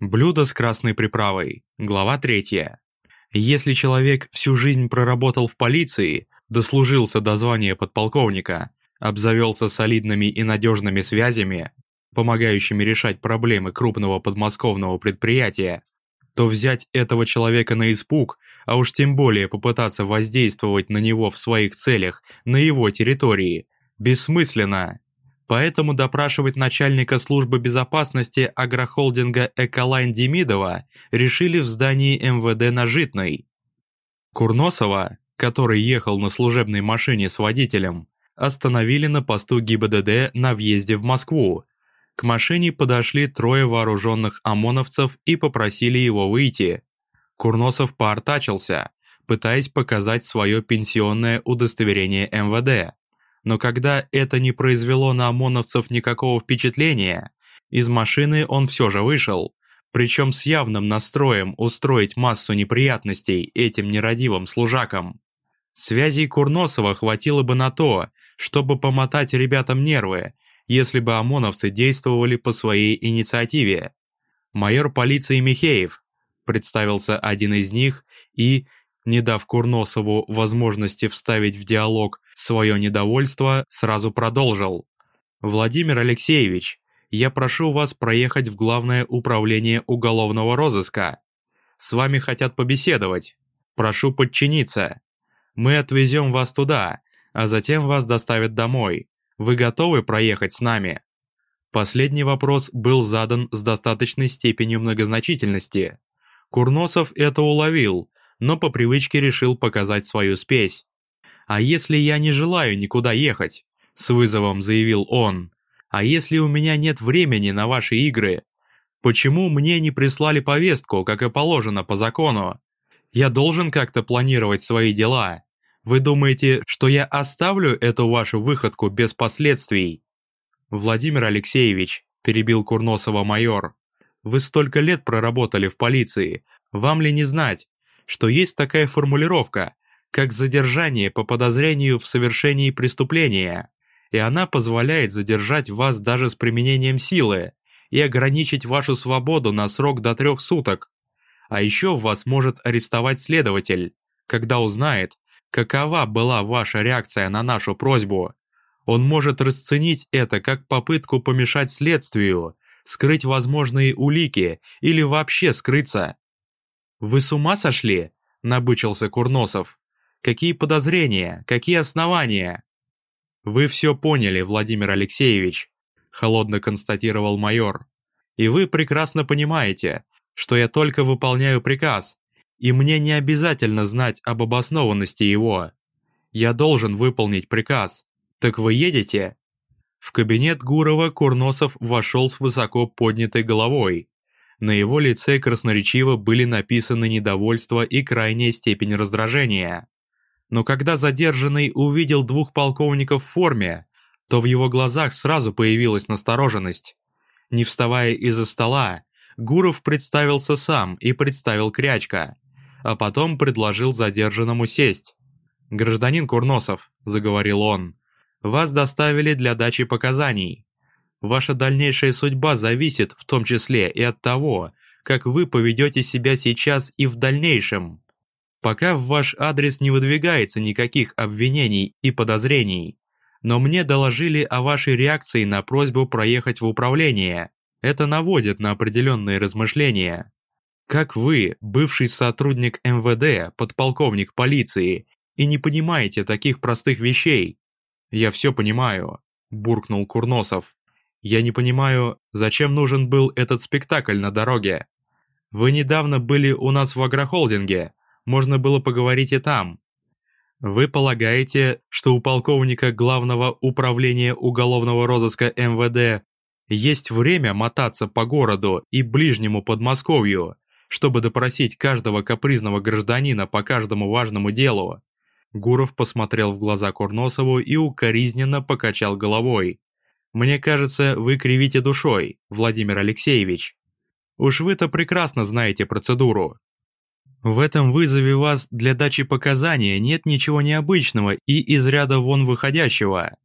Блюдо с красной приправой. Глава 3. Если человек всю жизнь проработал в полиции, дослужился до звания подполковника, обзавелся солидными и надежными связями, помогающими решать проблемы крупного подмосковного предприятия, то взять этого человека на испуг, а уж тем более попытаться воздействовать на него в своих целях на его территории, бессмысленно. Поэтому допрашивать начальника службы безопасности агрохолдинга «Эколайн» Демидова решили в здании МВД на Житной. Курносова, который ехал на служебной машине с водителем, остановили на посту ГИБДД на въезде в Москву. К машине подошли трое вооруженных ОМОНовцев и попросили его выйти. Курносов поортачился, пытаясь показать свое пенсионное удостоверение МВД но когда это не произвело на ОМОНовцев никакого впечатления, из машины он все же вышел, причем с явным настроем устроить массу неприятностей этим нерадивым служакам. Связей Курносова хватило бы на то, чтобы помотать ребятам нервы, если бы ОМОНовцы действовали по своей инициативе. Майор полиции Михеев, представился один из них и, не дав Курносову возможности вставить в диалог свое недовольство, сразу продолжил. «Владимир Алексеевич, я прошу вас проехать в Главное управление уголовного розыска. С вами хотят побеседовать. Прошу подчиниться. Мы отвезем вас туда, а затем вас доставят домой. Вы готовы проехать с нами?» Последний вопрос был задан с достаточной степенью многозначительности. Курносов это уловил, но по привычке решил показать свою спесь. «А если я не желаю никуда ехать?» – с вызовом заявил он. «А если у меня нет времени на ваши игры? Почему мне не прислали повестку, как и положено по закону? Я должен как-то планировать свои дела. Вы думаете, что я оставлю эту вашу выходку без последствий?» «Владимир Алексеевич», – перебил Курносова майор, – «вы столько лет проработали в полиции, вам ли не знать, что есть такая формулировка, как задержание по подозрению в совершении преступления, и она позволяет задержать вас даже с применением силы и ограничить вашу свободу на срок до трех суток. А еще вас может арестовать следователь, когда узнает, какова была ваша реакция на нашу просьбу. Он может расценить это как попытку помешать следствию, скрыть возможные улики или вообще скрыться. «Вы с ума сошли?» – набычился Курносов. «Какие подозрения? Какие основания?» «Вы все поняли, Владимир Алексеевич», – холодно констатировал майор. «И вы прекрасно понимаете, что я только выполняю приказ, и мне не обязательно знать об обоснованности его. Я должен выполнить приказ. Так вы едете?» В кабинет Гурова Курносов вошел с высоко поднятой головой, на его лице красноречиво были написаны недовольство и крайняя степень раздражения. Но когда задержанный увидел двух полковников в форме, то в его глазах сразу появилась настороженность. Не вставая из-за стола, Гуров представился сам и представил Крячка, а потом предложил задержанному сесть. «Гражданин Курносов», — заговорил он, — «вас доставили для дачи показаний. Ваша дальнейшая судьба зависит в том числе и от того, как вы поведете себя сейчас и в дальнейшем. Пока в ваш адрес не выдвигается никаких обвинений и подозрений, но мне доложили о вашей реакции на просьбу проехать в управление. Это наводит на определенные размышления. Как вы, бывший сотрудник МВД, подполковник полиции, и не понимаете таких простых вещей? Я все понимаю, буркнул Курносов. Я не понимаю, зачем нужен был этот спектакль на дороге? Вы недавно были у нас в агрохолдинге, можно было поговорить и там. Вы полагаете, что у полковника Главного управления уголовного розыска МВД есть время мотаться по городу и ближнему Подмосковью, чтобы допросить каждого капризного гражданина по каждому важному делу? Гуров посмотрел в глаза Курносову и укоризненно покачал головой. Мне кажется, вы кривите душой, Владимир Алексеевич. Уж вы-то прекрасно знаете процедуру. В этом вызове вас для дачи показания нет ничего необычного и из ряда вон выходящего.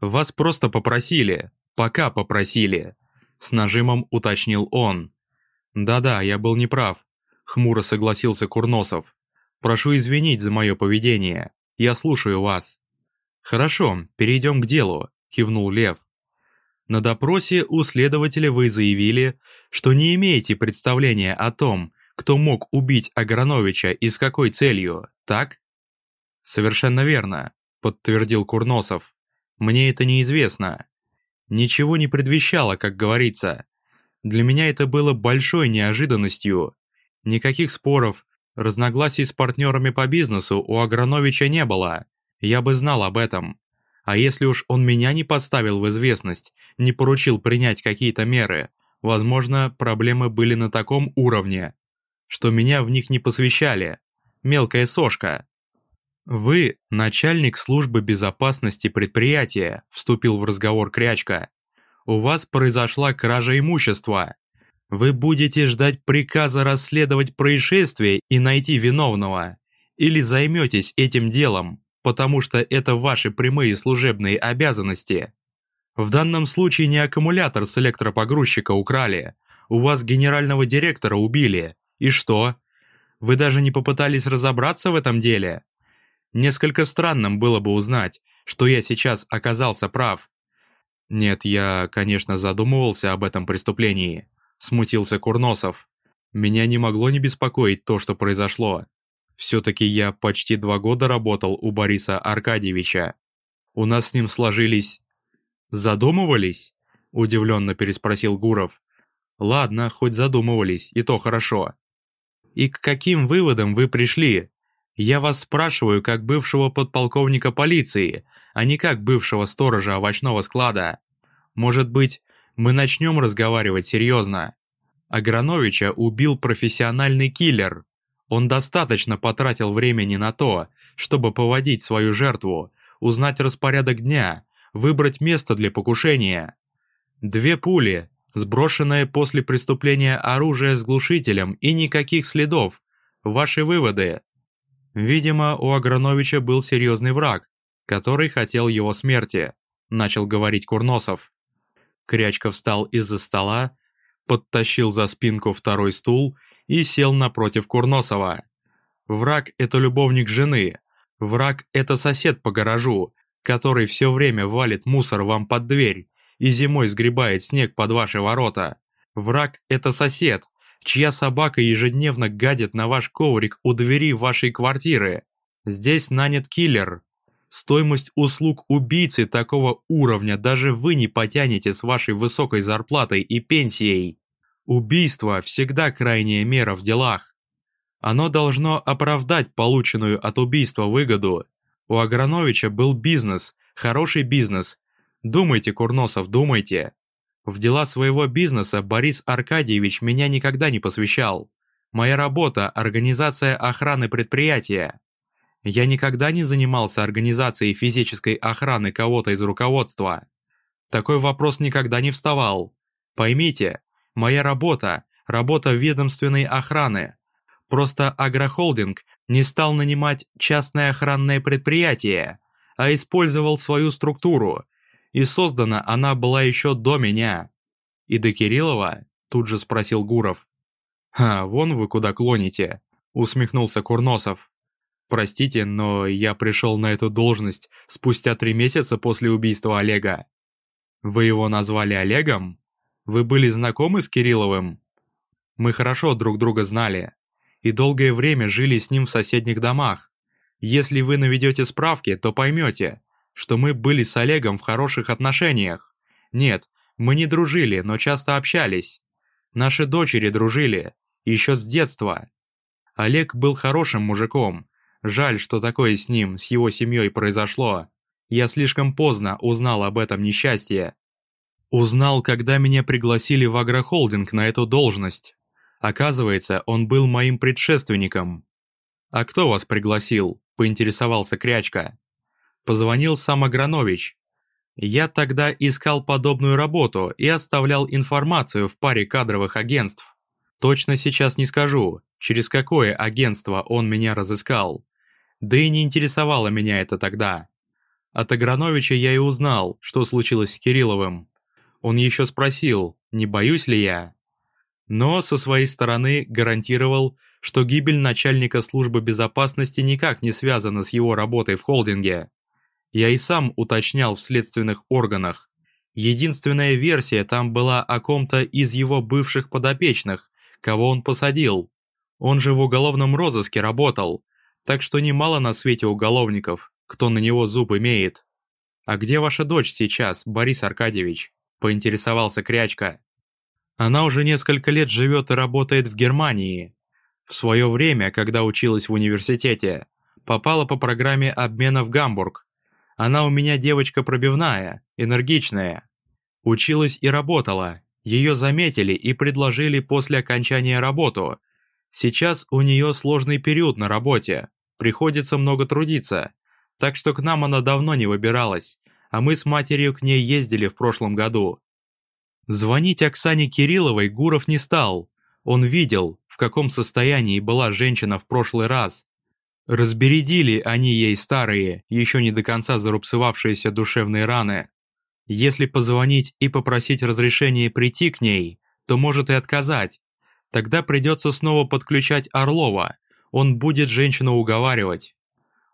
Вас просто попросили, пока попросили, с нажимом уточнил он. «Да-да, я был неправ», — хмуро согласился Курносов. «Прошу извинить за мое поведение. Я слушаю вас». «Хорошо, перейдем к делу», — кивнул Лев. На допросе у следователя вы заявили, что не имеете представления о том, кто мог убить Аграновича и с какой целью, так? Совершенно верно, подтвердил Курносов. Мне это неизвестно. Ничего не предвещало, как говорится. Для меня это было большой неожиданностью. Никаких споров, разногласий с партнерами по бизнесу у Аграновича не было. Я бы знал об этом. А если уж он меня не поставил в известность, не поручил принять какие-то меры, возможно, проблемы были на таком уровне, что меня в них не посвящали. Мелкая сошка. «Вы – начальник службы безопасности предприятия», – вступил в разговор Крячка. «У вас произошла кража имущества. Вы будете ждать приказа расследовать происшествие и найти виновного. Или займетесь этим делом, потому что это ваши прямые служебные обязанности. В данном случае не аккумулятор с электропогрузчика украли, у вас генерального директора убили. И что? Вы даже не попытались разобраться в этом деле? Несколько странным было бы узнать, что я сейчас оказался прав. Нет, я, конечно, задумывался об этом преступлении, смутился Курносов. Меня не могло не беспокоить то, что произошло. Все-таки я почти два года работал у Бориса Аркадьевича. У нас с ним сложились... Задумывались? Удивленно переспросил Гуров. Ладно, хоть задумывались, и то хорошо. И к каким выводам вы пришли? Я вас спрашиваю как бывшего подполковника полиции, а не как бывшего сторожа овощного склада. Может быть, мы начнем разговаривать серьезно? Аграновича убил профессиональный киллер, он достаточно потратил времени на то, чтобы поводить свою жертву, узнать распорядок дня, выбрать место для покушения. Две пули, сброшенное после преступления оружие с глушителем и никаких следов. Ваши выводы. Видимо, у Аграновича был серьезный враг, который хотел его смерти, начал говорить Курносов. Крячка встал из-за стола, подтащил за спинку второй стул и сел напротив Курносова. Враг – это любовник жены. Враг – это сосед по гаражу, который все время валит мусор вам под дверь и зимой сгребает снег под ваши ворота. Враг – это сосед, чья собака ежедневно гадит на ваш коврик у двери вашей квартиры. Здесь нанят киллер. Стоимость услуг убийцы такого уровня даже вы не потянете с вашей высокой зарплатой и пенсией. Убийство всегда крайняя мера в делах. Оно должно оправдать полученную от убийства выгоду. У Аграновича был бизнес, хороший бизнес. Думайте, Курносов, думайте. В дела своего бизнеса Борис Аркадьевич меня никогда не посвящал. Моя работа – организация охраны предприятия. Я никогда не занимался организацией физической охраны кого-то из руководства. Такой вопрос никогда не вставал. Поймите, Моя работа – работа ведомственной охраны. Просто агрохолдинг не стал нанимать частное охранное предприятие, а использовал свою структуру, и создана она была еще до меня. И до Кириллова? Тут же спросил Гуров. «А, вон вы куда клоните», — усмехнулся Курносов. «Простите, но я пришел на эту должность спустя три месяца после убийства Олега». «Вы его назвали Олегом?» Вы были знакомы с Кирилловым? Мы хорошо друг друга знали. И долгое время жили с ним в соседних домах. Если вы наведете справки, то поймете, что мы были с Олегом в хороших отношениях. Нет, мы не дружили, но часто общались. Наши дочери дружили, еще с детства. Олег был хорошим мужиком. Жаль, что такое с ним, с его семьей произошло. Я слишком поздно узнал об этом несчастье. Узнал, когда меня пригласили в агрохолдинг на эту должность. Оказывается, он был моим предшественником. «А кто вас пригласил?» – поинтересовался Крячка. Позвонил сам Агранович. Я тогда искал подобную работу и оставлял информацию в паре кадровых агентств. Точно сейчас не скажу, через какое агентство он меня разыскал. Да и не интересовало меня это тогда. От Аграновича я и узнал, что случилось с Кирилловым. Он еще спросил, не боюсь ли я. Но со своей стороны гарантировал, что гибель начальника службы безопасности никак не связана с его работой в холдинге. Я и сам уточнял в следственных органах. Единственная версия там была о ком-то из его бывших подопечных, кого он посадил. Он же в уголовном розыске работал, так что немало на свете уголовников, кто на него зуб имеет. «А где ваша дочь сейчас, Борис Аркадьевич?» – поинтересовался Крячка. «Она уже несколько лет живет и работает в Германии. В свое время, когда училась в университете, попала по программе обмена в Гамбург. Она у меня девочка пробивная, энергичная. Училась и работала. Ее заметили и предложили после окончания работу. Сейчас у нее сложный период на работе, приходится много трудиться, так что к нам она давно не выбиралась, а мы с матерью к ней ездили в прошлом году. Звонить Оксане Кирилловой Гуров не стал. Он видел, в каком состоянии была женщина в прошлый раз. Разбередили они ей старые, еще не до конца зарубцевавшиеся душевные раны. Если позвонить и попросить разрешения прийти к ней, то может и отказать. Тогда придется снова подключать Орлова, он будет женщину уговаривать.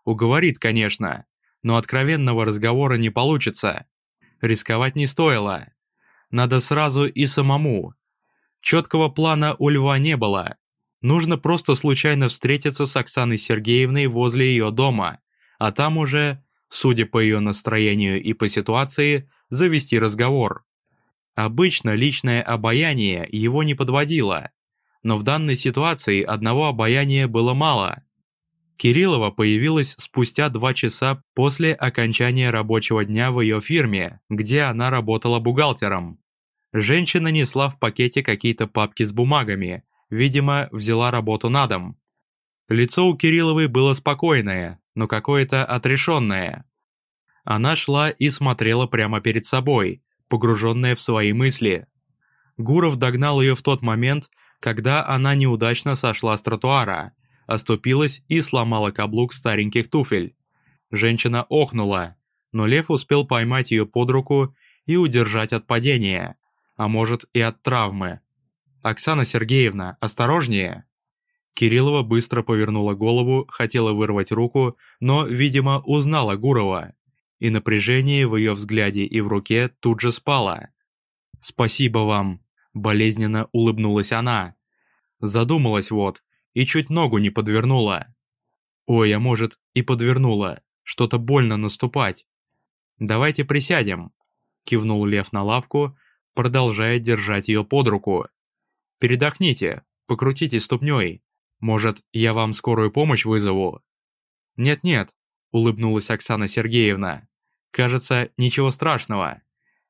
Уговорит, конечно, но откровенного разговора не получится. Рисковать не стоило. Надо сразу и самому. Четкого плана у Льва не было. Нужно просто случайно встретиться с Оксаной Сергеевной возле ее дома, а там уже, судя по ее настроению и по ситуации, завести разговор. Обычно личное обаяние его не подводило, но в данной ситуации одного обаяния было мало. Кириллова появилась спустя два часа после окончания рабочего дня в ее фирме, где она работала бухгалтером. Женщина несла в пакете какие-то папки с бумагами, видимо, взяла работу на дом. Лицо у Кирилловой было спокойное, но какое-то отрешенное. Она шла и смотрела прямо перед собой, погруженная в свои мысли. Гуров догнал ее в тот момент, когда она неудачно сошла с тротуара оступилась и сломала каблук стареньких туфель. Женщина охнула, но Лев успел поймать ее под руку и удержать от падения, а может и от травмы. «Оксана Сергеевна, осторожнее!» Кириллова быстро повернула голову, хотела вырвать руку, но, видимо, узнала Гурова. И напряжение в ее взгляде и в руке тут же спало. «Спасибо вам!» – болезненно улыбнулась она. Задумалась вот, и чуть ногу не подвернула. Ой, а может и подвернула, что-то больно наступать. Давайте присядем, кивнул Лев на лавку, продолжая держать ее под руку. Передохните, покрутите ступней. Может, я вам скорую помощь вызову? Нет-нет, улыбнулась Оксана Сергеевна. Кажется, ничего страшного.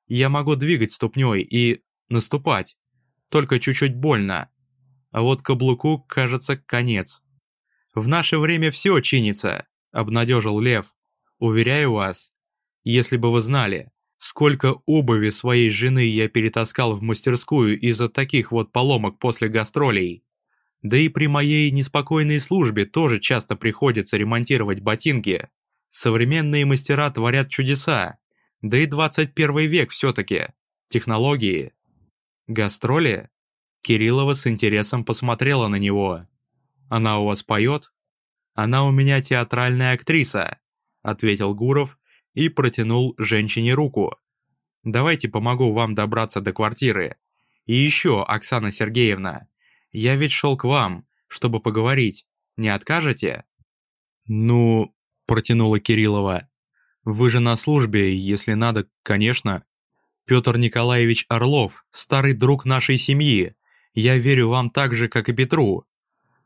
Я могу двигать ступней и наступать. Только чуть-чуть больно а вот каблуку, кажется, конец. «В наше время все чинится», — обнадежил Лев. «Уверяю вас, если бы вы знали, сколько обуви своей жены я перетаскал в мастерскую из-за таких вот поломок после гастролей. Да и при моей неспокойной службе тоже часто приходится ремонтировать ботинки. Современные мастера творят чудеса. Да и 21 век все-таки. Технологии. Гастроли? Кириллова с интересом посмотрела на него. «Она у вас поет?» «Она у меня театральная актриса», — ответил Гуров и протянул женщине руку. «Давайте помогу вам добраться до квартиры. И еще, Оксана Сергеевна, я ведь шел к вам, чтобы поговорить. Не откажете?» «Ну...» — протянула Кириллова. «Вы же на службе, если надо, конечно. Петр Николаевич Орлов, старый друг нашей семьи, я верю вам так же, как и Петру».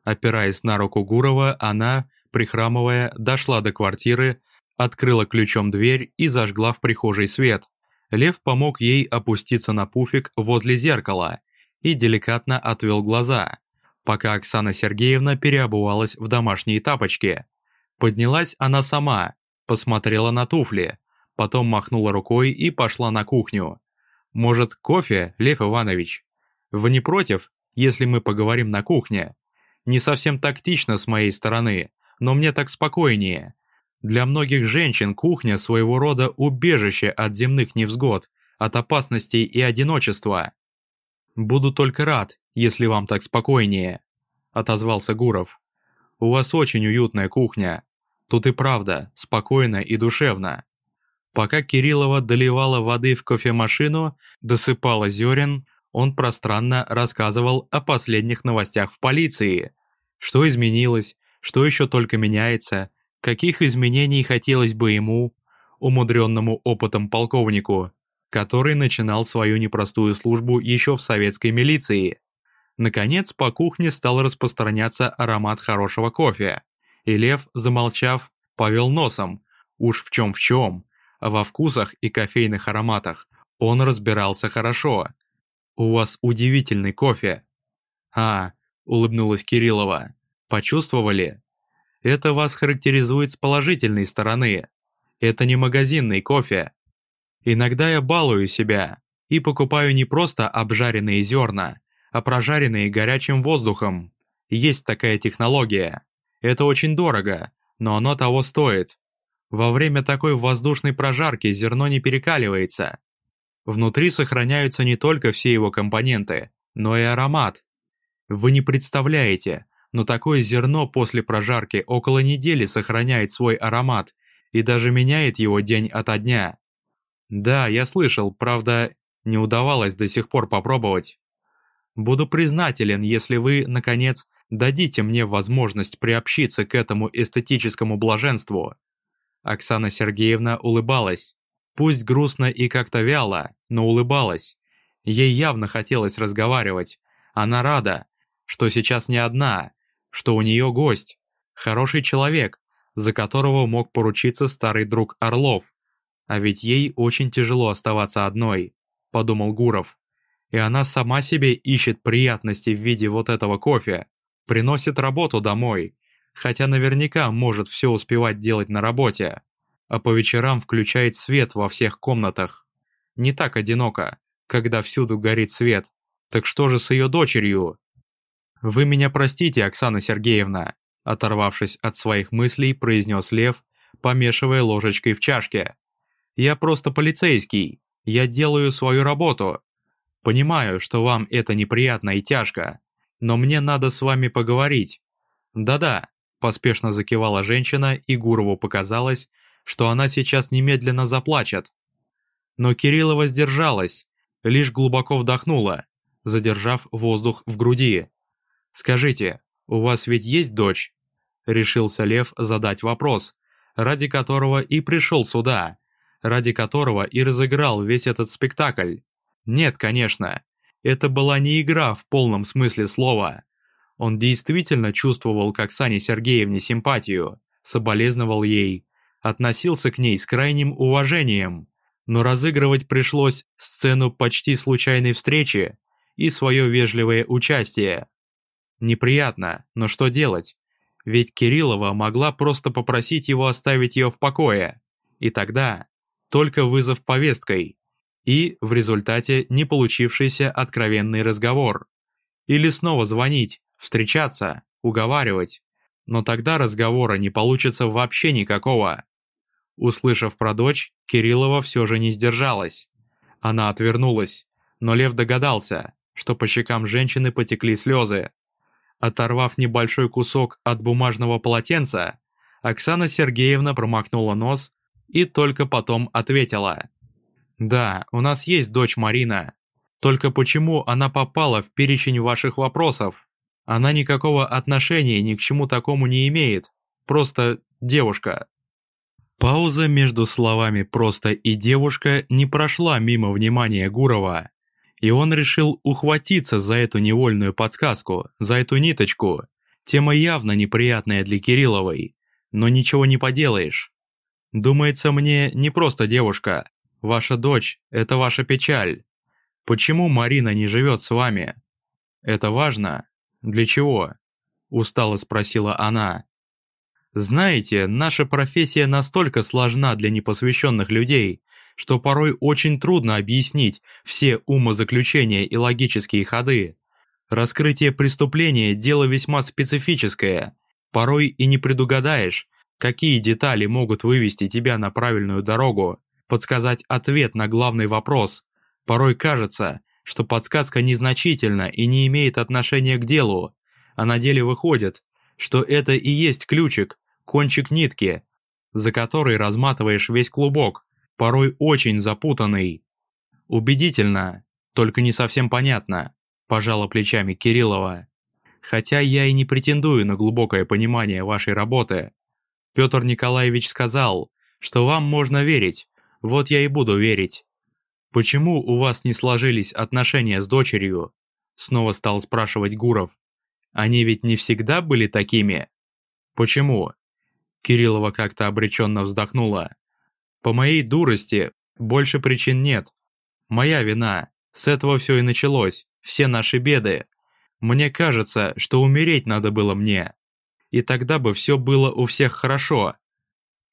Опираясь на руку Гурова, она, прихрамывая, дошла до квартиры, открыла ключом дверь и зажгла в прихожей свет. Лев помог ей опуститься на пуфик возле зеркала и деликатно отвел глаза, пока Оксана Сергеевна переобувалась в домашние тапочки. Поднялась она сама, посмотрела на туфли, потом махнула рукой и пошла на кухню. «Может, кофе, Лев Иванович?» Вы не против, если мы поговорим на кухне? Не совсем тактично с моей стороны, но мне так спокойнее. Для многих женщин кухня своего рода убежище от земных невзгод, от опасностей и одиночества. Буду только рад, если вам так спокойнее», — отозвался Гуров. «У вас очень уютная кухня. Тут и правда, спокойно и душевно». Пока Кириллова доливала воды в кофемашину, досыпала зерен, он пространно рассказывал о последних новостях в полиции. Что изменилось, что еще только меняется, каких изменений хотелось бы ему, умудренному опытом полковнику, который начинал свою непростую службу еще в советской милиции. Наконец, по кухне стал распространяться аромат хорошего кофе, и Лев, замолчав, повел носом, уж в чем в чем, а во вкусах и кофейных ароматах он разбирался хорошо. «У вас удивительный кофе». «А», — улыбнулась Кириллова, — «почувствовали?» «Это вас характеризует с положительной стороны. Это не магазинный кофе. Иногда я балую себя и покупаю не просто обжаренные зерна, а прожаренные горячим воздухом. Есть такая технология. Это очень дорого, но оно того стоит. Во время такой воздушной прожарки зерно не перекаливается. Внутри сохраняются не только все его компоненты, но и аромат. Вы не представляете, но такое зерно после прожарки около недели сохраняет свой аромат и даже меняет его день ото дня. Да, я слышал, правда, не удавалось до сих пор попробовать. Буду признателен, если вы, наконец, дадите мне возможность приобщиться к этому эстетическому блаженству. Оксана Сергеевна улыбалась. Пусть грустно и как-то вяло, но улыбалась. Ей явно хотелось разговаривать. Она рада, что сейчас не одна, что у нее гость, хороший человек, за которого мог поручиться старый друг Орлов. А ведь ей очень тяжело оставаться одной, подумал Гуров. И она сама себе ищет приятности в виде вот этого кофе, приносит работу домой, хотя наверняка может все успевать делать на работе, а по вечерам включает свет во всех комнатах. Не так одиноко, когда всюду горит свет. Так что же с ее дочерью? «Вы меня простите, Оксана Сергеевна», оторвавшись от своих мыслей, произнес Лев, помешивая ложечкой в чашке. «Я просто полицейский, я делаю свою работу. Понимаю, что вам это неприятно и тяжко, но мне надо с вами поговорить. Да-да, Поспешно закивала женщина, и Гурову показалось, что она сейчас немедленно заплачет. Но Кириллова сдержалась, лишь глубоко вдохнула, задержав воздух в груди. «Скажите, у вас ведь есть дочь?» Решился Лев задать вопрос, ради которого и пришел сюда, ради которого и разыграл весь этот спектакль. Нет, конечно, это была не игра в полном смысле слова. Он действительно чувствовал к Оксане Сергеевне симпатию, соболезновал ей, относился к ней с крайним уважением, но разыгрывать пришлось сцену почти случайной встречи и свое вежливое участие. Неприятно, но что делать? Ведь Кириллова могла просто попросить его оставить ее в покое, и тогда только вызов повесткой, и в результате не получившийся откровенный разговор. Или снова звонить, встречаться, уговаривать. Но тогда разговора не получится вообще никакого. Услышав про дочь, Кириллова все же не сдержалась. Она отвернулась, но Лев догадался, что по щекам женщины потекли слезы. Оторвав небольшой кусок от бумажного полотенца, Оксана Сергеевна промокнула нос и только потом ответила. «Да, у нас есть дочь Марина. Только почему она попала в перечень ваших вопросов?» Она никакого отношения ни к чему такому не имеет. Просто девушка. Пауза между словами «просто» и «девушка» не прошла мимо внимания Гурова. И он решил ухватиться за эту невольную подсказку, за эту ниточку. Тема явно неприятная для Кирилловой, но ничего не поделаешь. Думается мне, не просто девушка. Ваша дочь – это ваша печаль. Почему Марина не живет с вами? Это важно. «Для чего?» – устало спросила она. «Знаете, наша профессия настолько сложна для непосвященных людей, что порой очень трудно объяснить все умозаключения и логические ходы. Раскрытие преступления – дело весьма специфическое. Порой и не предугадаешь, какие детали могут вывести тебя на правильную дорогу, подсказать ответ на главный вопрос. Порой кажется, что подсказка незначительна и не имеет отношения к делу, а на деле выходит, что это и есть ключик, кончик нитки, за который разматываешь весь клубок, порой очень запутанный. Убедительно, только не совсем понятно, пожала плечами Кириллова. Хотя я и не претендую на глубокое понимание вашей работы. Петр Николаевич сказал, что вам можно верить, вот я и буду верить. Почему у вас не сложились отношения с дочерью? Снова стал спрашивать Гуров. Они ведь не всегда были такими. Почему? Кириллова как-то обреченно вздохнула. По моей дурости больше причин нет. Моя вина. С этого все и началось. Все наши беды. Мне кажется, что умереть надо было мне. И тогда бы все было у всех хорошо.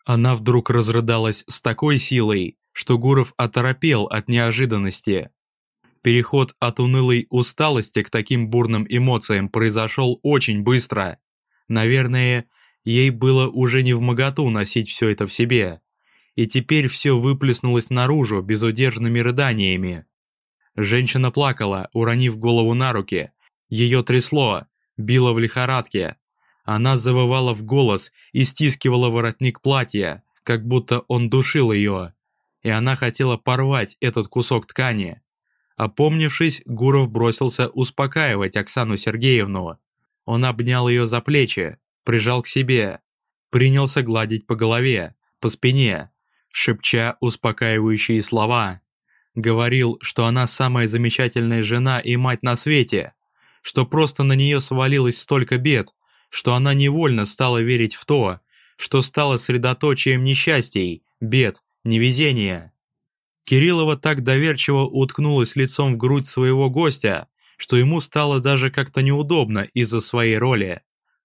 Она вдруг разрыдалась с такой силой, что Гуров оторопел от неожиданности. Переход от унылой усталости к таким бурным эмоциям произошел очень быстро. Наверное, ей было уже не в моготу носить все это в себе. И теперь все выплеснулось наружу безудержными рыданиями. Женщина плакала, уронив голову на руки. Ее трясло, било в лихорадке. Она завывала в голос и стискивала воротник платья, как будто он душил ее. И она хотела порвать этот кусок ткани. Опомнившись, Гуров бросился успокаивать Оксану Сергеевну. Он обнял ее за плечи, прижал к себе, принялся гладить по голове, по спине, шепча успокаивающие слова. Говорил, что она самая замечательная жена и мать на свете, что просто на нее свалилось столько бед, что она невольно стала верить в то, что стало средоточием несчастий, бед, невезения. Кириллова так доверчиво уткнулась лицом в грудь своего гостя, что ему стало даже как-то неудобно из-за своей роли.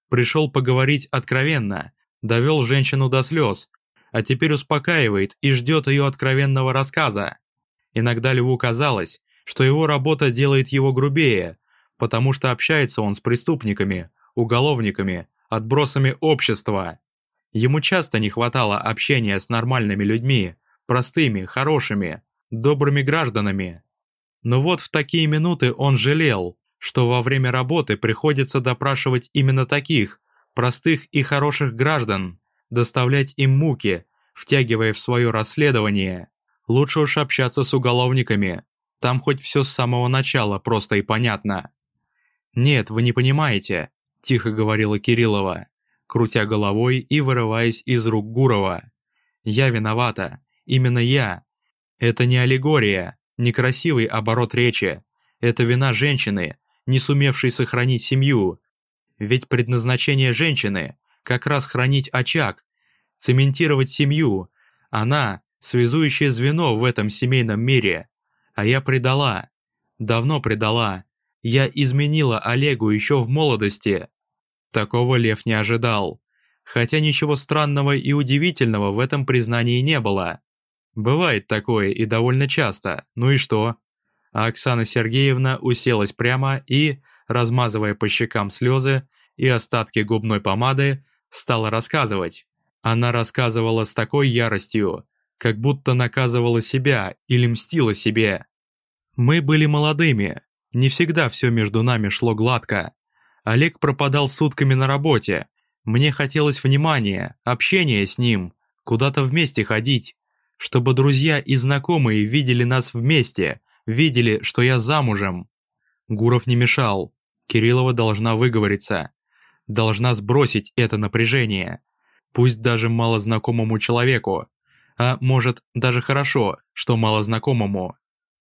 Пришел поговорить откровенно, довел женщину до слез, а теперь успокаивает и ждет ее откровенного рассказа. Иногда Льву казалось, что его работа делает его грубее, потому что общается он с преступниками, уголовниками, отбросами общества. Ему часто не хватало общения с нормальными людьми, простыми, хорошими, добрыми гражданами. Но вот в такие минуты он жалел, что во время работы приходится допрашивать именно таких, простых и хороших граждан, доставлять им муки, втягивая в свое расследование. Лучше уж общаться с уголовниками, там хоть все с самого начала просто и понятно. «Нет, вы не понимаете», – тихо говорила Кириллова, крутя головой и вырываясь из рук Гурова. «Я виновата. Именно я. Это не аллегория, не красивый оборот речи. Это вина женщины, не сумевшей сохранить семью. Ведь предназначение женщины – как раз хранить очаг, цементировать семью. Она – связующее звено в этом семейном мире. А я предала. Давно предала. Я изменила Олегу еще в молодости. Такого Лев не ожидал. Хотя ничего странного и удивительного в этом признании не было. Бывает такое и довольно часто, ну и что? А Оксана Сергеевна уселась прямо и, размазывая по щекам слезы и остатки губной помады, стала рассказывать. Она рассказывала с такой яростью, как будто наказывала себя или мстила себе. Мы были молодыми, не всегда все между нами шло гладко. Олег пропадал сутками на работе, мне хотелось внимания, общения с ним, куда-то вместе ходить чтобы друзья и знакомые видели нас вместе, видели, что я замужем. Гуров не мешал. Кириллова должна выговориться. Должна сбросить это напряжение. Пусть даже малознакомому человеку. А может, даже хорошо, что малознакомому.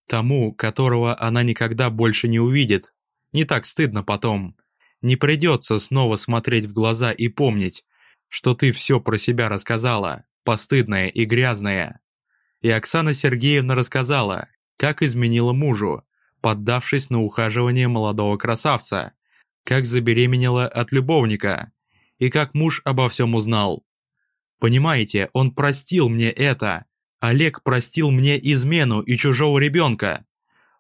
Тому, которого она никогда больше не увидит. Не так стыдно потом. Не придется снова смотреть в глаза и помнить, что ты все про себя рассказала, постыдное и грязное. И Оксана Сергеевна рассказала, как изменила мужу, поддавшись на ухаживание молодого красавца, как забеременела от любовника, и как муж обо всем узнал. Понимаете, он простил мне это. Олег простил мне измену и чужого ребенка.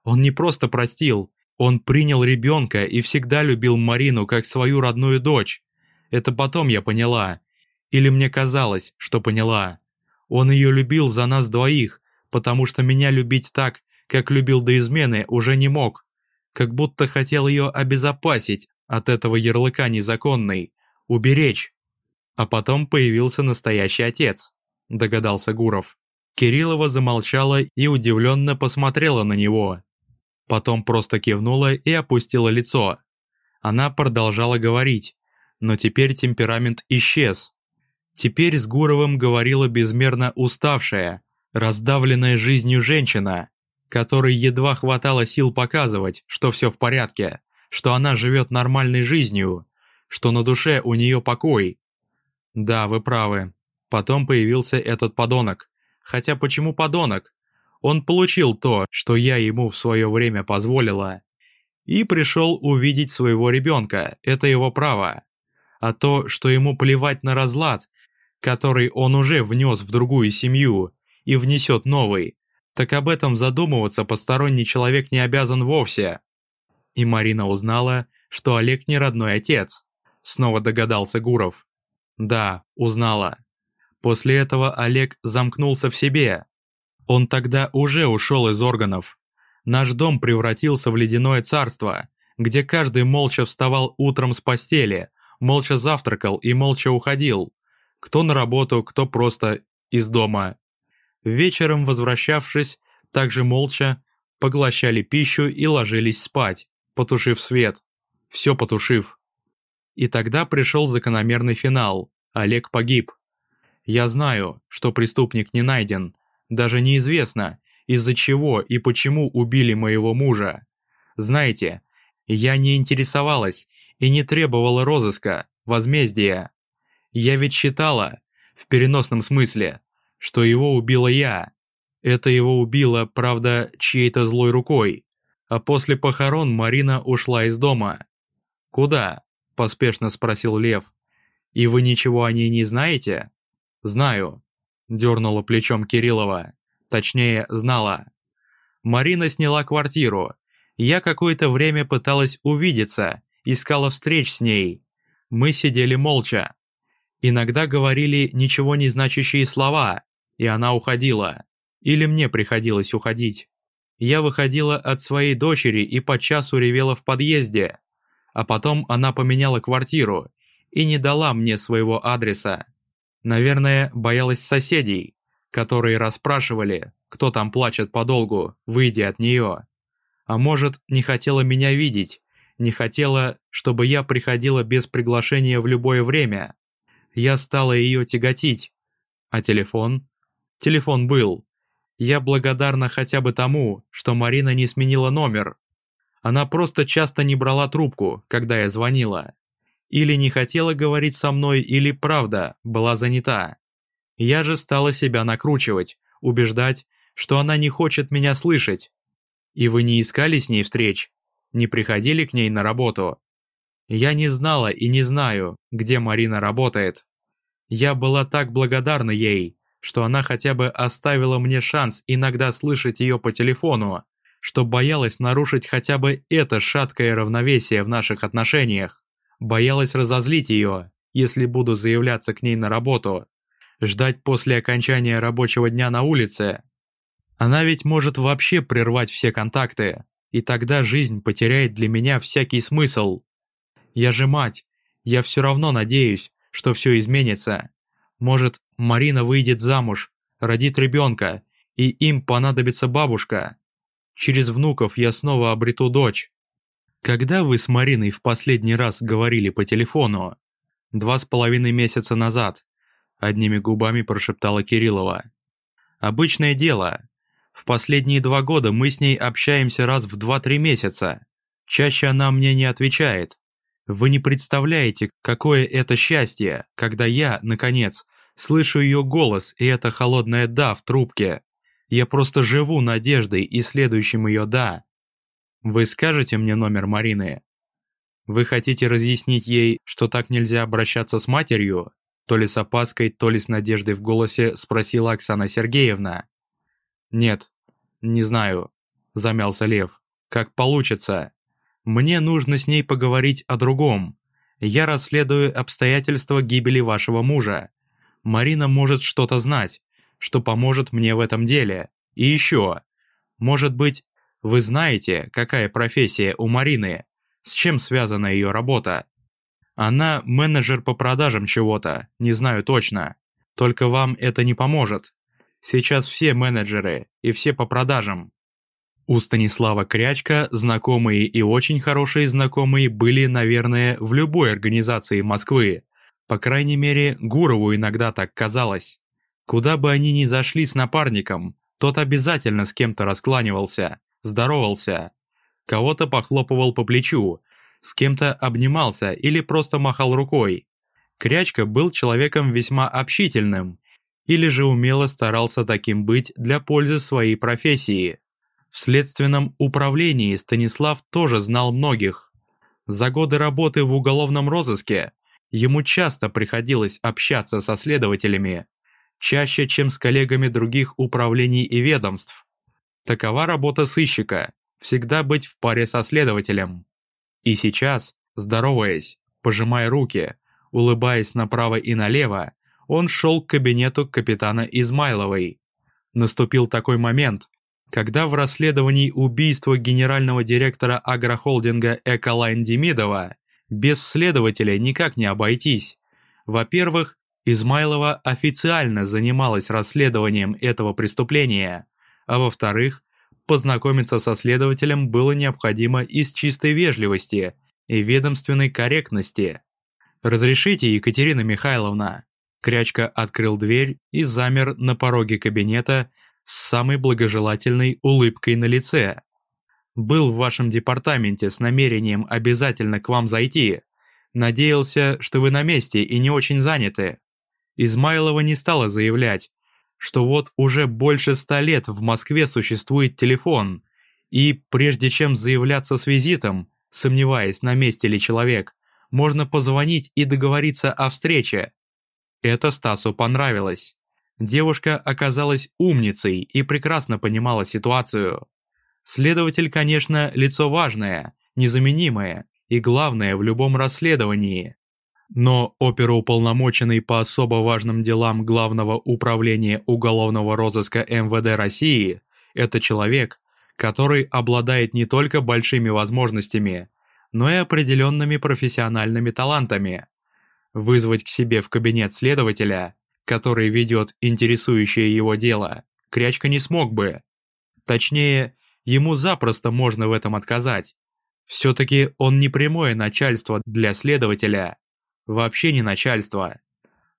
Он не просто простил, он принял ребенка и всегда любил Марину как свою родную дочь. Это потом я поняла. Или мне казалось, что поняла. Он ее любил за нас двоих, потому что меня любить так, как любил до измены, уже не мог. Как будто хотел ее обезопасить от этого ярлыка незаконной, уберечь. А потом появился настоящий отец, догадался Гуров. Кириллова замолчала и удивленно посмотрела на него. Потом просто кивнула и опустила лицо. Она продолжала говорить, но теперь темперамент исчез. Теперь с Гуровым говорила безмерно уставшая, раздавленная жизнью женщина, которой едва хватало сил показывать, что все в порядке, что она живет нормальной жизнью, что на душе у нее покой. Да, вы правы. Потом появился этот подонок. Хотя почему подонок? Он получил то, что я ему в свое время позволила. И пришел увидеть своего ребенка, это его право. А то, что ему плевать на разлад, который он уже внес в другую семью, и внесет новый, так об этом задумываться посторонний человек не обязан вовсе. И Марина узнала, что Олег не родной отец. Снова догадался Гуров. Да, узнала. После этого Олег замкнулся в себе. Он тогда уже ушел из органов. Наш дом превратился в ледяное царство, где каждый молча вставал утром с постели, молча завтракал и молча уходил. Кто на работу, кто просто из дома. Вечером, возвращавшись, также молча, поглощали пищу и ложились спать, потушив свет. Все потушив. И тогда пришел закономерный финал. Олег погиб. Я знаю, что преступник не найден. Даже неизвестно, из-за чего и почему убили моего мужа. Знаете, я не интересовалась и не требовала розыска, возмездия. Я ведь считала, в переносном смысле, что его убила я. Это его убило, правда, чьей-то злой рукой. А после похорон Марина ушла из дома. «Куда?» – поспешно спросил Лев. «И вы ничего о ней не знаете?» «Знаю», – дернула плечом Кириллова. Точнее, знала. Марина сняла квартиру. Я какое-то время пыталась увидеться, искала встреч с ней. Мы сидели молча. Иногда говорили ничего не значащие слова, и она уходила. Или мне приходилось уходить. Я выходила от своей дочери и по часу ревела в подъезде. А потом она поменяла квартиру и не дала мне своего адреса. Наверное, боялась соседей, которые расспрашивали, кто там плачет подолгу, выйдя от нее. А может, не хотела меня видеть, не хотела, чтобы я приходила без приглашения в любое время. Я стала ее тяготить. А телефон? Телефон был. Я благодарна хотя бы тому, что Марина не сменила номер. Она просто часто не брала трубку, когда я звонила. Или не хотела говорить со мной, или правда, была занята. Я же стала себя накручивать, убеждать, что она не хочет меня слышать. И вы не искали с ней встреч? Не приходили к ней на работу? Я не знала и не знаю, где Марина работает. Я была так благодарна ей, что она хотя бы оставила мне шанс иногда слышать ее по телефону, что боялась нарушить хотя бы это шаткое равновесие в наших отношениях, боялась разозлить ее, если буду заявляться к ней на работу, ждать после окончания рабочего дня на улице. Она ведь может вообще прервать все контакты, и тогда жизнь потеряет для меня всякий смысл. Я же мать, я все равно надеюсь, что все изменится. Может, Марина выйдет замуж, родит ребенка, и им понадобится бабушка. Через внуков я снова обрету дочь. Когда вы с Мариной в последний раз говорили по телефону? Два с половиной месяца назад. Одними губами прошептала Кириллова. Обычное дело. В последние два года мы с ней общаемся раз в два-три месяца. Чаще она мне не отвечает. Вы не представляете, какое это счастье, когда я, наконец, слышу ее голос и это холодное «да» в трубке. Я просто живу надеждой и следующим ее «да». Вы скажете мне номер Марины? Вы хотите разъяснить ей, что так нельзя обращаться с матерью? То ли с опаской, то ли с надеждой в голосе спросила Оксана Сергеевна. Нет, не знаю, замялся Лев. Как получится. Мне нужно с ней поговорить о другом. Я расследую обстоятельства гибели вашего мужа. Марина может что-то знать, что поможет мне в этом деле. И еще. Может быть, вы знаете, какая профессия у Марины? С чем связана ее работа? Она менеджер по продажам чего-то, не знаю точно. Только вам это не поможет. Сейчас все менеджеры и все по продажам. У Станислава Крячка знакомые и очень хорошие знакомые были, наверное, в любой организации Москвы. По крайней мере, Гурову иногда так казалось. Куда бы они ни зашли с напарником, тот обязательно с кем-то раскланивался, здоровался. Кого-то похлопывал по плечу, с кем-то обнимался или просто махал рукой. Крячка был человеком весьма общительным, или же умело старался таким быть для пользы своей профессии. В следственном управлении Станислав тоже знал многих. За годы работы в уголовном розыске ему часто приходилось общаться со следователями, чаще, чем с коллегами других управлений и ведомств. Такова работа сыщика – всегда быть в паре со следователем. И сейчас, здороваясь, пожимая руки, улыбаясь направо и налево, он шел к кабинету капитана Измайловой. Наступил такой момент, когда в расследовании убийства генерального директора агрохолдинга «Эколайн» Демидова без следователя никак не обойтись. Во-первых, Измайлова официально занималась расследованием этого преступления, а во-вторых, познакомиться со следователем было необходимо из чистой вежливости и ведомственной корректности. «Разрешите, Екатерина Михайловна?» Крячка открыл дверь и замер на пороге кабинета с самой благожелательной улыбкой на лице. «Был в вашем департаменте с намерением обязательно к вам зайти. Надеялся, что вы на месте и не очень заняты». Измайлова не стала заявлять, что вот уже больше ста лет в Москве существует телефон, и прежде чем заявляться с визитом, сомневаясь, на месте ли человек, можно позвонить и договориться о встрече. Это Стасу понравилось. Девушка оказалась умницей и прекрасно понимала ситуацию. Следователь, конечно, лицо важное, незаменимое и главное в любом расследовании. Но оперуполномоченный по особо важным делам Главного управления уголовного розыска МВД России – это человек, который обладает не только большими возможностями, но и определенными профессиональными талантами. Вызвать к себе в кабинет следователя, который ведет интересующее его дело, Крячка не смог бы. Точнее, ему запросто можно в этом отказать. Все-таки он не прямое начальство для следователя, вообще не начальство.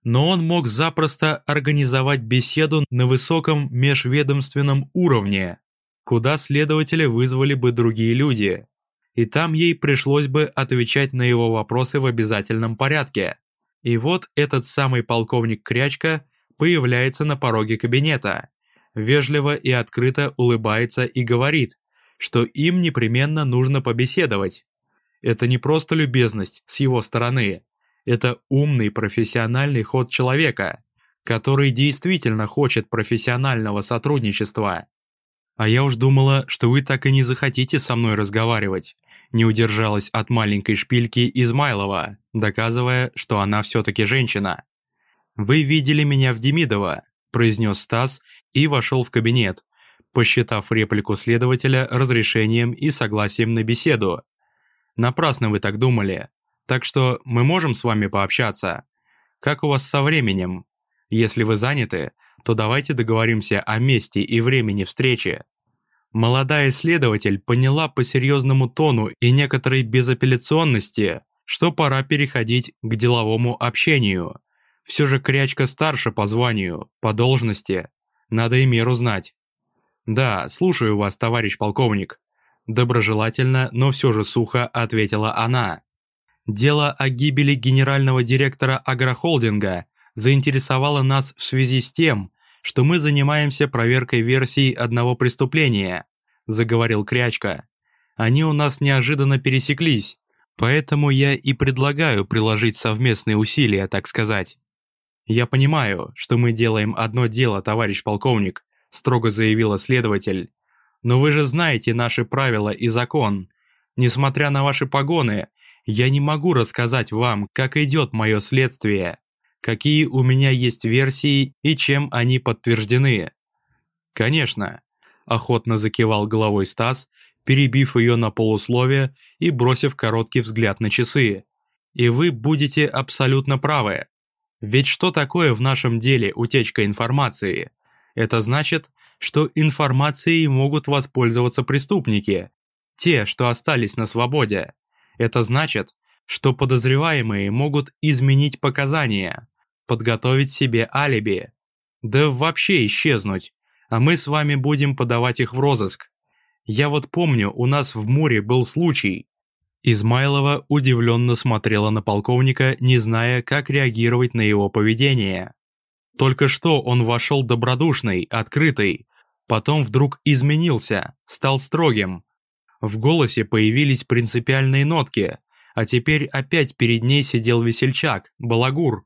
Но он мог запросто организовать беседу на высоком межведомственном уровне, куда следователя вызвали бы другие люди. И там ей пришлось бы отвечать на его вопросы в обязательном порядке. И вот этот самый полковник Крячка появляется на пороге кабинета, вежливо и открыто улыбается и говорит, что им непременно нужно побеседовать. Это не просто любезность с его стороны, это умный профессиональный ход человека, который действительно хочет профессионального сотрудничества. А я уж думала, что вы так и не захотите со мной разговаривать. Не удержалась от маленькой шпильки Измайлова, доказывая, что она все-таки женщина. «Вы видели меня в Демидово», – произнес Стас и вошел в кабинет, посчитав реплику следователя разрешением и согласием на беседу. «Напрасно вы так думали. Так что мы можем с вами пообщаться. Как у вас со временем? Если вы заняты, то давайте договоримся о месте и времени встречи». Молодая следователь поняла по серьезному тону и некоторой безапелляционности, что пора переходить к деловому общению. Все же Крячка старше по званию, по должности. Надо и меру знать. «Да, слушаю вас, товарищ полковник», доброжелательно, но все же сухо ответила она. Дело о гибели генерального директора агрохолдинга заинтересовало нас в связи с тем, что мы занимаемся проверкой версий одного преступления», – заговорил Крячка. «Они у нас неожиданно пересеклись, поэтому я и предлагаю приложить совместные усилия, так сказать». «Я понимаю, что мы делаем одно дело, товарищ полковник», – строго заявила следователь. «Но вы же знаете наши правила и закон. Несмотря на ваши погоны, я не могу рассказать вам, как идет мое следствие, какие у меня есть версии и чем они подтверждены. Конечно, охотно закивал головой Стас, перебив ее на полусловие и бросив короткий взгляд на часы. И вы будете абсолютно правы. Ведь что такое в нашем деле утечка информации? Это значит, что информацией могут воспользоваться преступники, те, что остались на свободе. Это значит, что подозреваемые могут изменить показания, подготовить себе алиби, да вообще исчезнуть, а мы с вами будем подавать их в розыск. Я вот помню, у нас в море был случай. Измайлова удивленно смотрела на полковника, не зная, как реагировать на его поведение. Только что он вошел добродушный, открытый, потом вдруг изменился, стал строгим. В голосе появились принципиальные нотки, а теперь опять перед ней сидел весельчак, балагур.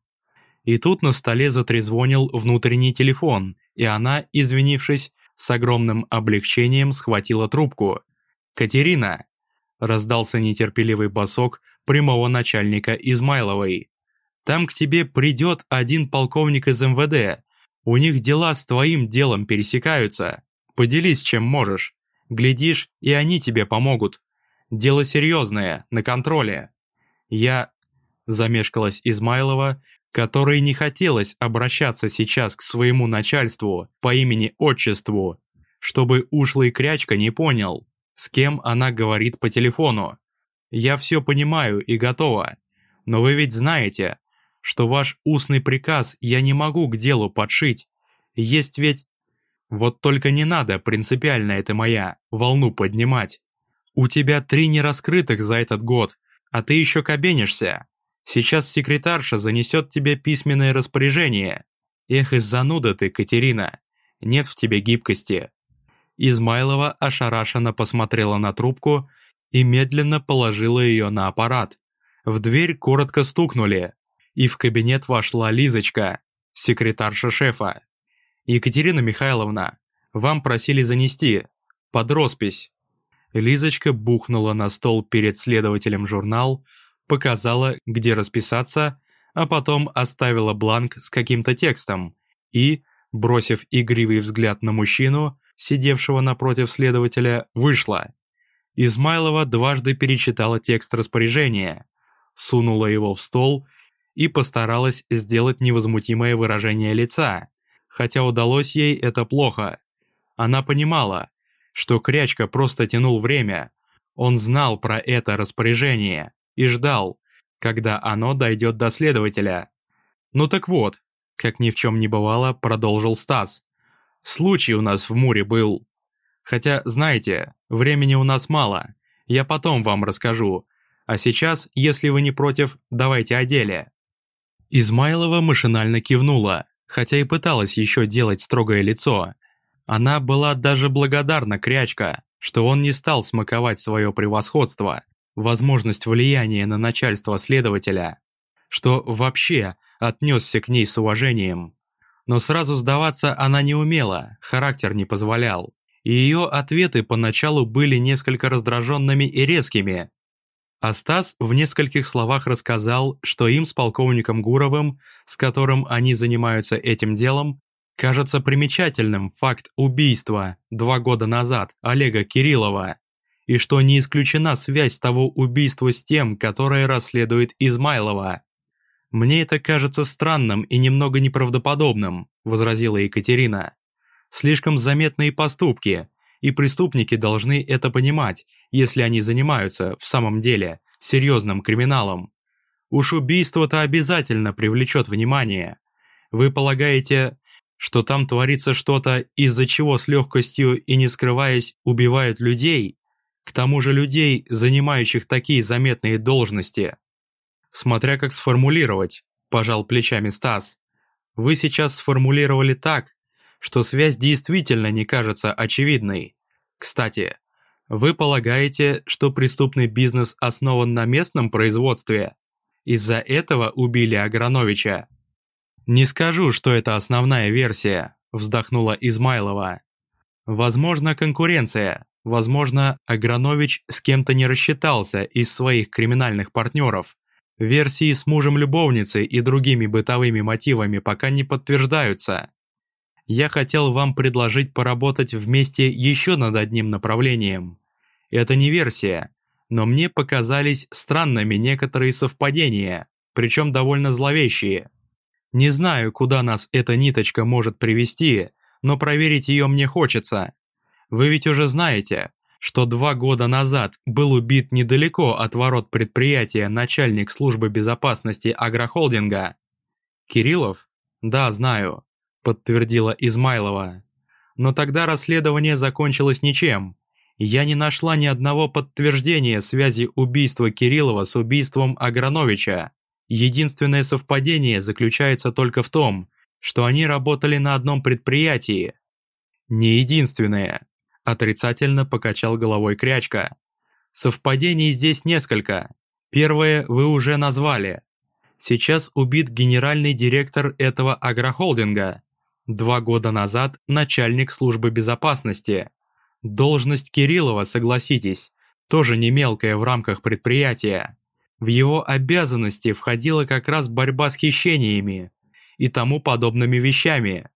И тут на столе затрезвонил внутренний телефон, и она, извинившись, с огромным облегчением схватила трубку. «Катерина!» – раздался нетерпеливый босок прямого начальника Измайловой. «Там к тебе придет один полковник из МВД. У них дела с твоим делом пересекаются. Поделись, чем можешь. Глядишь, и они тебе помогут. Дело серьезное, на контроле. Я...» Замешкалась Измайлова, которой не хотелось обращаться сейчас к своему начальству по имени-отчеству, чтобы ушлый крячка не понял, с кем она говорит по телефону. «Я все понимаю и готова, но вы ведь знаете, что ваш устный приказ я не могу к делу подшить. Есть ведь... Вот только не надо, принципиально это моя, волну поднимать. У тебя три нераскрытых за этот год, а ты еще кабенишься. Сейчас секретарша занесет тебе письменное распоряжение. Эх, из зануда ты, Катерина. Нет в тебе гибкости». Измайлова ошарашенно посмотрела на трубку и медленно положила ее на аппарат. В дверь коротко стукнули, и в кабинет вошла Лизочка, секретарша шефа. «Екатерина Михайловна, вам просили занести. Под роспись». Лизочка бухнула на стол перед следователем журнал, показала, где расписаться, а потом оставила бланк с каким-то текстом и, бросив игривый взгляд на мужчину, сидевшего напротив следователя, вышла. Измайлова дважды перечитала текст распоряжения, сунула его в стол и постаралась сделать невозмутимое выражение лица, хотя удалось ей это плохо. Она понимала, что Крячка просто тянул время. Он знал про это распоряжение и ждал, когда оно дойдет до следователя. Ну так вот, как ни в чем не бывало, продолжил Стас. Случай у нас в Муре был. Хотя, знаете, времени у нас мало, я потом вам расскажу. А сейчас, если вы не против, давайте о деле. Измайлова машинально кивнула, хотя и пыталась еще делать строгое лицо. Она была даже благодарна Крячка, что он не стал смаковать свое превосходство, возможность влияния на начальство следователя, что вообще отнесся к ней с уважением. Но сразу сдаваться она не умела, характер не позволял, и ее ответы поначалу были несколько раздраженными и резкими. А Стас в нескольких словах рассказал, что им с полковником Гуровым, с которым они занимаются этим делом, Кажется примечательным факт убийства два года назад Олега Кириллова, и что не исключена связь того убийства с тем, которое расследует Измайлова. «Мне это кажется странным и немного неправдоподобным», – возразила Екатерина. «Слишком заметные поступки, и преступники должны это понимать, если они занимаются, в самом деле, серьезным криминалом. Уж убийство-то обязательно привлечет внимание. Вы полагаете, что там творится что-то, из-за чего с легкостью и не скрываясь убивают людей, к тому же людей, занимающих такие заметные должности. Смотря как сформулировать, пожал плечами Стас. Вы сейчас сформулировали так, что связь действительно не кажется очевидной. Кстати, вы полагаете, что преступный бизнес основан на местном производстве? Из-за этого убили Аграновича? «Не скажу, что это основная версия», – вздохнула Измайлова. «Возможно, конкуренция. Возможно, Агранович с кем-то не рассчитался из своих криминальных партнеров. Версии с мужем любовницы и другими бытовыми мотивами пока не подтверждаются. я хотел вам предложить поработать вместе еще над одним направлением. Это не версия, но мне показались странными некоторые совпадения, причем довольно зловещие. Не знаю, куда нас эта ниточка может привести, но проверить ее мне хочется. Вы ведь уже знаете, что два года назад был убит недалеко от ворот предприятия начальник службы безопасности агрохолдинга. Кириллов? Да, знаю подтвердила Измайлова. Но тогда расследование закончилось ничем. Я не нашла ни одного подтверждения связи убийства Кириллова с убийством Аграновича. Единственное совпадение заключается только в том, что они работали на одном предприятии. Не единственное. Отрицательно покачал головой Крячка. Совпадений здесь несколько. Первое вы уже назвали. Сейчас убит генеральный директор этого агрохолдинга. Два года назад начальник службы безопасности. Должность Кириллова, согласитесь, тоже не мелкая в рамках предприятия. В его обязанности входила как раз борьба с хищениями и тому подобными вещами.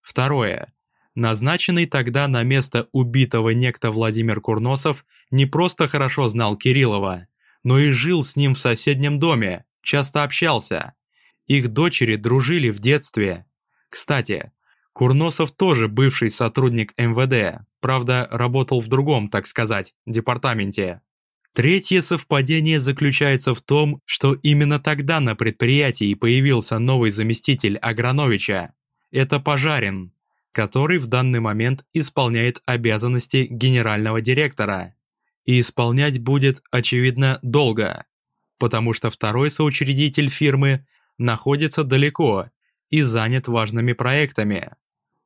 Второе. Назначенный тогда на место убитого некто Владимир Курносов не просто хорошо знал Кириллова, но и жил с ним в соседнем доме, часто общался. Их дочери дружили в детстве. Кстати, Курносов тоже бывший сотрудник МВД, правда, работал в другом, так сказать, департаменте. Третье совпадение заключается в том, что именно тогда на предприятии появился новый заместитель Аграновича. Это Пожарин, который в данный момент исполняет обязанности генерального директора. И исполнять будет, очевидно, долго, потому что второй соучредитель фирмы находится далеко и занят важными проектами.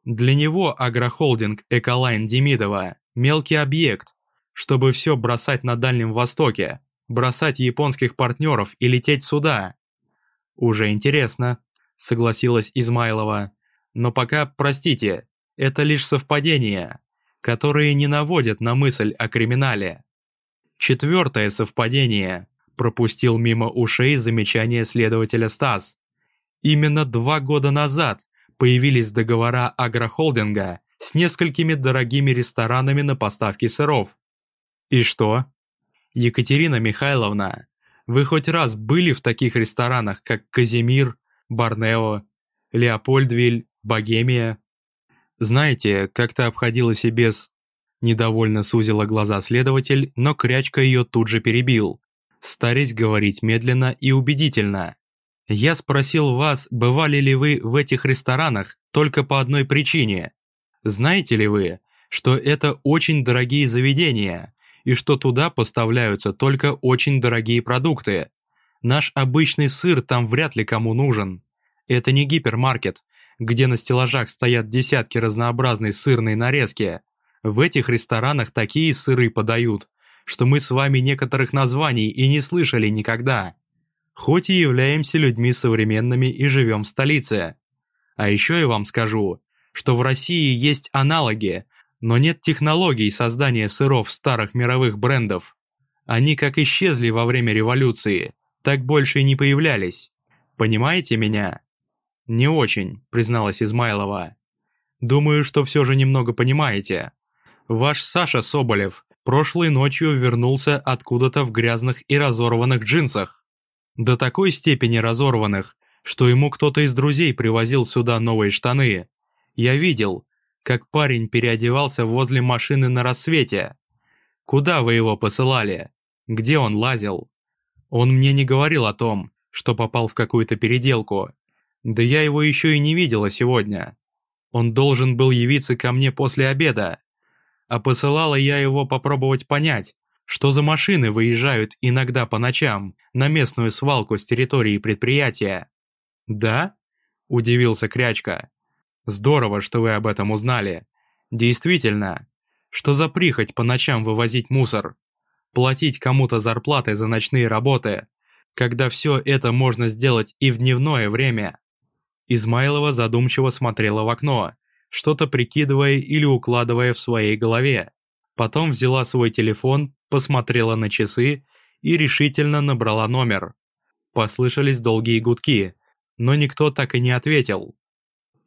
Для него агрохолдинг Эколайн Демидова – мелкий объект, чтобы все бросать на Дальнем Востоке, бросать японских партнеров и лететь сюда. Уже интересно, согласилась Измайлова. Но пока, простите, это лишь совпадения, которые не наводят на мысль о криминале. Четвертое совпадение пропустил мимо ушей замечание следователя Стас. Именно два года назад появились договора агрохолдинга с несколькими дорогими ресторанами на поставки сыров. И что? Екатерина Михайловна, вы хоть раз были в таких ресторанах, как Казимир, Барнео, Леопольдвиль, Богемия? Знаете, как-то обходилась и без... Недовольно сузила глаза следователь, но Крячка ее тут же перебил, старясь говорить медленно и убедительно. Я спросил вас, бывали ли вы в этих ресторанах только по одной причине. Знаете ли вы, что это очень дорогие заведения, и что туда поставляются только очень дорогие продукты? Наш обычный сыр там вряд ли кому нужен. Это не гипермаркет, где на стеллажах стоят десятки разнообразной сырной нарезки. В этих ресторанах такие сыры подают, что мы с вами некоторых названий и не слышали никогда хоть и являемся людьми современными и живем в столице. А еще я вам скажу, что в России есть аналоги, но нет технологий создания сыров старых мировых брендов. Они как исчезли во время революции, так больше и не появлялись. Понимаете меня? Не очень, призналась Измайлова. Думаю, что все же немного понимаете. Ваш Саша Соболев прошлой ночью вернулся откуда-то в грязных и разорванных джинсах. До такой степени разорванных, что ему кто-то из друзей привозил сюда новые штаны. Я видел, как парень переодевался возле машины на рассвете. Куда вы его посылали? Где он лазил? Он мне не говорил о том, что попал в какую-то переделку. Да я его еще и не видела сегодня. Он должен был явиться ко мне после обеда. А посылала я его попробовать понять, что за машины выезжают иногда по ночам на местную свалку с территории предприятия. «Да?» – удивился Крячка. «Здорово, что вы об этом узнали. Действительно, что за прихоть по ночам вывозить мусор? Платить кому-то зарплаты за ночные работы, когда все это можно сделать и в дневное время?» Измайлова задумчиво смотрела в окно, что-то прикидывая или укладывая в своей голове. Потом взяла свой телефон, посмотрела на часы и решительно набрала номер. Послышались долгие гудки, но никто так и не ответил.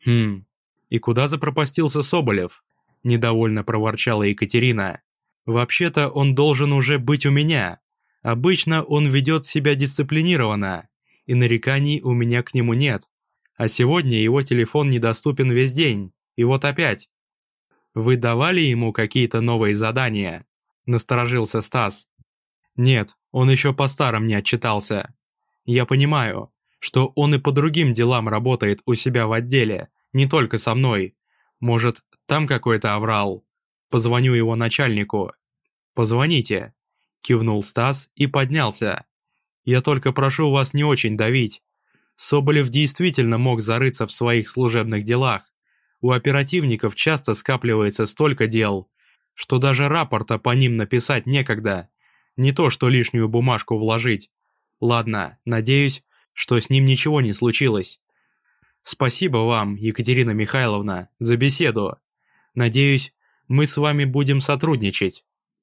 «Хм, «И куда запропастился Соболев?» – недовольно проворчала Екатерина. «Вообще-то он должен уже быть у меня. Обычно он ведет себя дисциплинированно, и нареканий у меня к нему нет. А сегодня его телефон недоступен весь день, и вот опять». «Вы давали ему какие-то новые задания?» – насторожился Стас. «Нет, он еще по старым не отчитался. Я понимаю, что он и по другим делам работает у себя в отделе, не только со мной. Может, там какой-то аврал? Позвоню его начальнику. Позвоните. Кивнул Стас и поднялся. Я только прошу вас не очень давить. Соболев действительно мог зарыться в своих служебных делах. У оперативников часто скапливается столько дел, что даже рапорта по ним написать некогда. Не то, что лишнюю бумажку вложить. Ладно, надеюсь, что с ним ничего не случилось. Спасибо вам, Екатерина Михайловна, за беседу. Надеюсь, мы с вами будем сотрудничать.